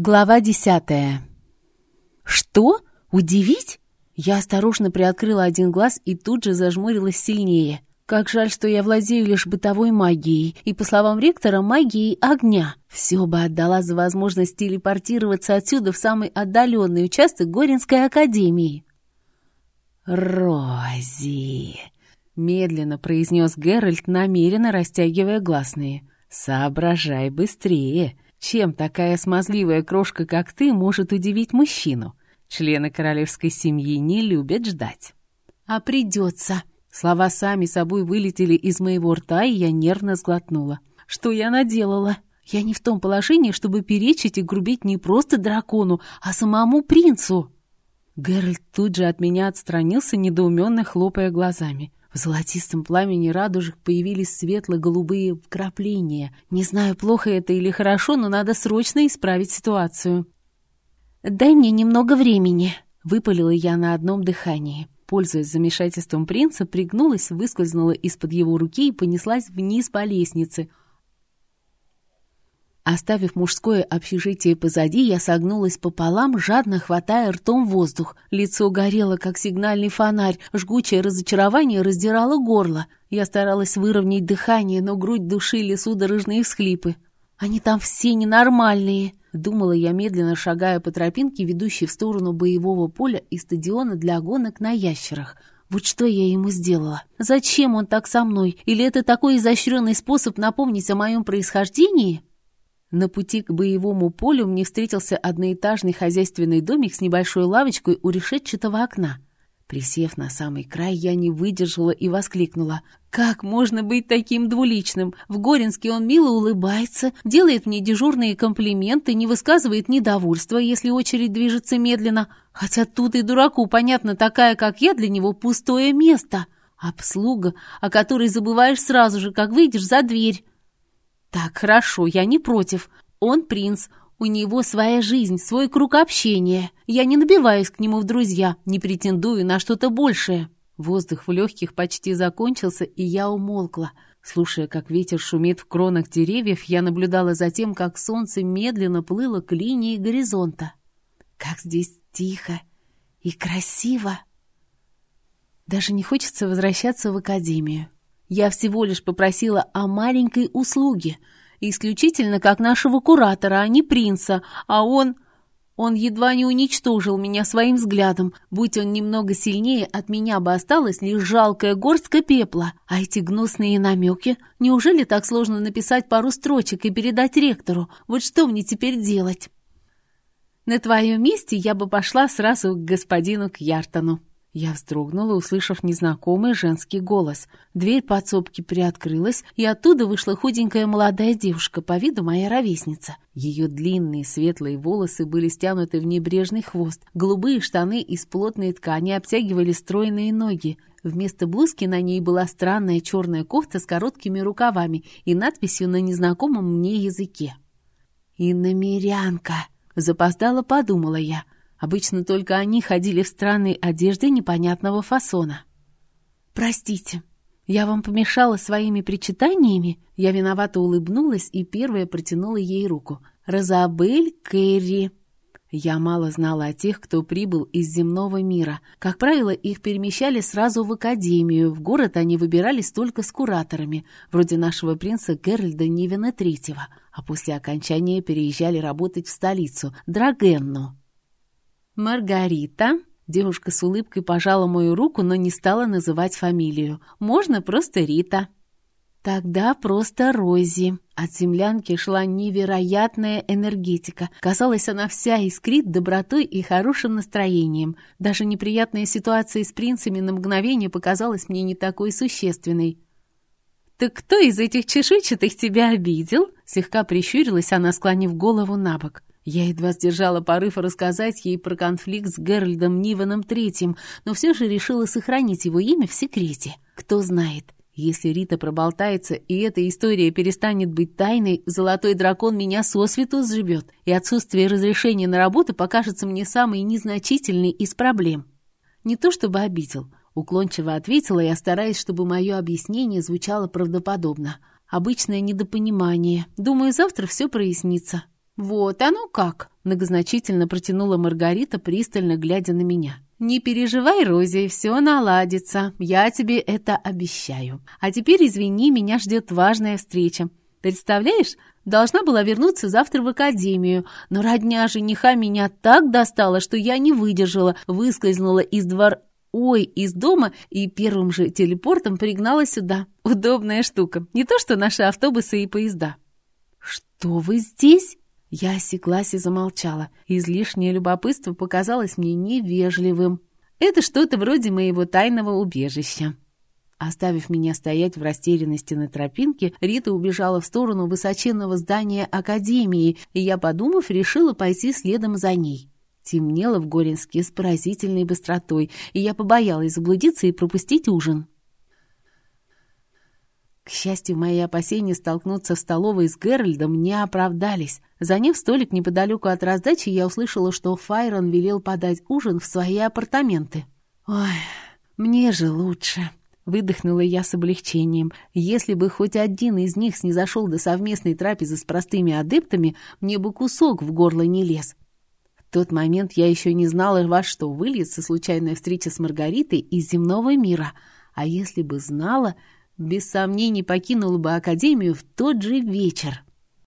Глава десятая. «Что? Удивить?» Я осторожно приоткрыла один глаз и тут же зажмурилась сильнее. Как жаль, что я владею лишь бытовой магией, и, по словам ректора, магией огня. Все бы отдала за возможность телепортироваться отсюда в самый отдаленный участок Горинской академии. «Рози!» — медленно произнес Геральт, намеренно растягивая гласные. «Соображай быстрее!» Чем такая смазливая крошка, как ты, может удивить мужчину? Члены королевской семьи не любят ждать. А придется. Слова сами собой вылетели из моего рта, и я нервно сглотнула. Что я наделала? Я не в том положении, чтобы перечить и грубить не просто дракону, а самому принцу. Геральт тут же от меня отстранился, недоуменно хлопая глазами. В золотистом пламени радужек появились светло-голубые вкрапления. Не знаю, плохо это или хорошо, но надо срочно исправить ситуацию. «Дай мне немного времени», — выпалила я на одном дыхании. Пользуясь замешательством принца, пригнулась, выскользнула из-под его руки и понеслась вниз по лестнице — Оставив мужское общежитие позади, я согнулась пополам, жадно хватая ртом воздух. Лицо горело, как сигнальный фонарь, жгучее разочарование раздирало горло. Я старалась выровнять дыхание, но грудь душили судорожные всхлипы. «Они там все ненормальные!» — думала я, медленно шагая по тропинке, ведущей в сторону боевого поля и стадиона для гонок на ящерах. Вот что я ему сделала? Зачем он так со мной? Или это такой изощренный способ напомнить о моем происхождении?» На пути к боевому полю мне встретился одноэтажный хозяйственный домик с небольшой лавочкой у решетчатого окна. Присев на самый край, я не выдержала и воскликнула. «Как можно быть таким двуличным? В Горинске он мило улыбается, делает мне дежурные комплименты, не высказывает недовольства, если очередь движется медленно. Хотя тут и дураку, понятно, такая, как я, для него пустое место. Обслуга, о которой забываешь сразу же, как выйдешь за дверь. «Так, хорошо, я не против. Он принц, у него своя жизнь, свой круг общения. Я не набиваюсь к нему в друзья, не претендую на что-то большее». Воздух в легких почти закончился, и я умолкла. Слушая, как ветер шумит в кронах деревьев, я наблюдала за тем, как солнце медленно плыло к линии горизонта. Как здесь тихо и красиво! Даже не хочется возвращаться в академию. Я всего лишь попросила о маленькой услуге, исключительно как нашего куратора, а не принца, а он... Он едва не уничтожил меня своим взглядом. Будь он немного сильнее, от меня бы осталась лишь жалкая горстка пепла. А эти гнусные намеки? Неужели так сложно написать пару строчек и передать ректору? Вот что мне теперь делать? На твоем месте я бы пошла сразу к господину Кьяртону. Я вздрогнула, услышав незнакомый женский голос. Дверь подсобки приоткрылась, и оттуда вышла худенькая молодая девушка, по виду моя ровесница. Ее длинные светлые волосы были стянуты в небрежный хвост, голубые штаны из плотной ткани обтягивали стройные ноги. Вместо блузки на ней была странная черная кофта с короткими рукавами и надписью на незнакомом мне языке. «Иномерянка!» — запоздала подумала я — Обычно только они ходили в странной одежде непонятного фасона. «Простите, я вам помешала своими причитаниями?» Я виновато улыбнулась и первая протянула ей руку. «Розабель Кэрри». Я мало знала о тех, кто прибыл из земного мира. Как правило, их перемещали сразу в академию. В город они выбирались только с кураторами, вроде нашего принца Геральда Нивена Третьего, а после окончания переезжали работать в столицу, Драгенну. «Маргарита?» Девушка с улыбкой пожала мою руку, но не стала называть фамилию. «Можно просто Рита». Тогда просто Рози. От землянки шла невероятная энергетика. Казалось, она вся искрит добротой и хорошим настроением. Даже неприятная ситуация с принцами на мгновение показалась мне не такой существенной. «Так кто из этих чешуйчатых тебя обидел?» Слегка прищурилась она, склонив голову на бок. Я едва сдержала порыв рассказать ей про конфликт с Геральдом Ниваном Третьим, но все же решила сохранить его имя в секрете. Кто знает, если Рита проболтается, и эта история перестанет быть тайной, золотой дракон меня сосвету сживет, и отсутствие разрешения на работу покажется мне самой незначительной из проблем. Не то чтобы обидел, уклончиво ответила я, стараясь, чтобы мое объяснение звучало правдоподобно. Обычное недопонимание. Думаю, завтра все прояснится. «Вот оно как!» Многозначительно протянула Маргарита, пристально глядя на меня. «Не переживай, Рози, все наладится. Я тебе это обещаю. А теперь, извини, меня ждет важная встреча. Представляешь, должна была вернуться завтра в академию, но родня жениха меня так достала, что я не выдержала, выскользнула из двор... Ой, из дома и первым же телепортом пригнала сюда. Удобная штука, не то что наши автобусы и поезда. «Что вы здесь?» Я осеклась и замолчала. Излишнее любопытство показалось мне невежливым. Это что-то вроде моего тайного убежища. Оставив меня стоять в растерянности на тропинке, Рита убежала в сторону высоченного здания Академии, и я, подумав, решила пойти следом за ней. Темнело в Горинске с поразительной быстротой, и я побоялась заблудиться и пропустить ужин. К счастью, мои опасения столкнуться в столовой с Геральдом не оправдались. Заняв столик неподалеку от раздачи, я услышала, что Файрон велел подать ужин в свои апартаменты. «Ой, мне же лучше!» Выдохнула я с облегчением. Если бы хоть один из них снизошел до совместной трапезы с простыми адептами, мне бы кусок в горло не лез. В тот момент я еще не знала, во что выльется случайная встреча с Маргаритой из земного мира. А если бы знала, без сомнений покинула бы Академию в тот же вечер.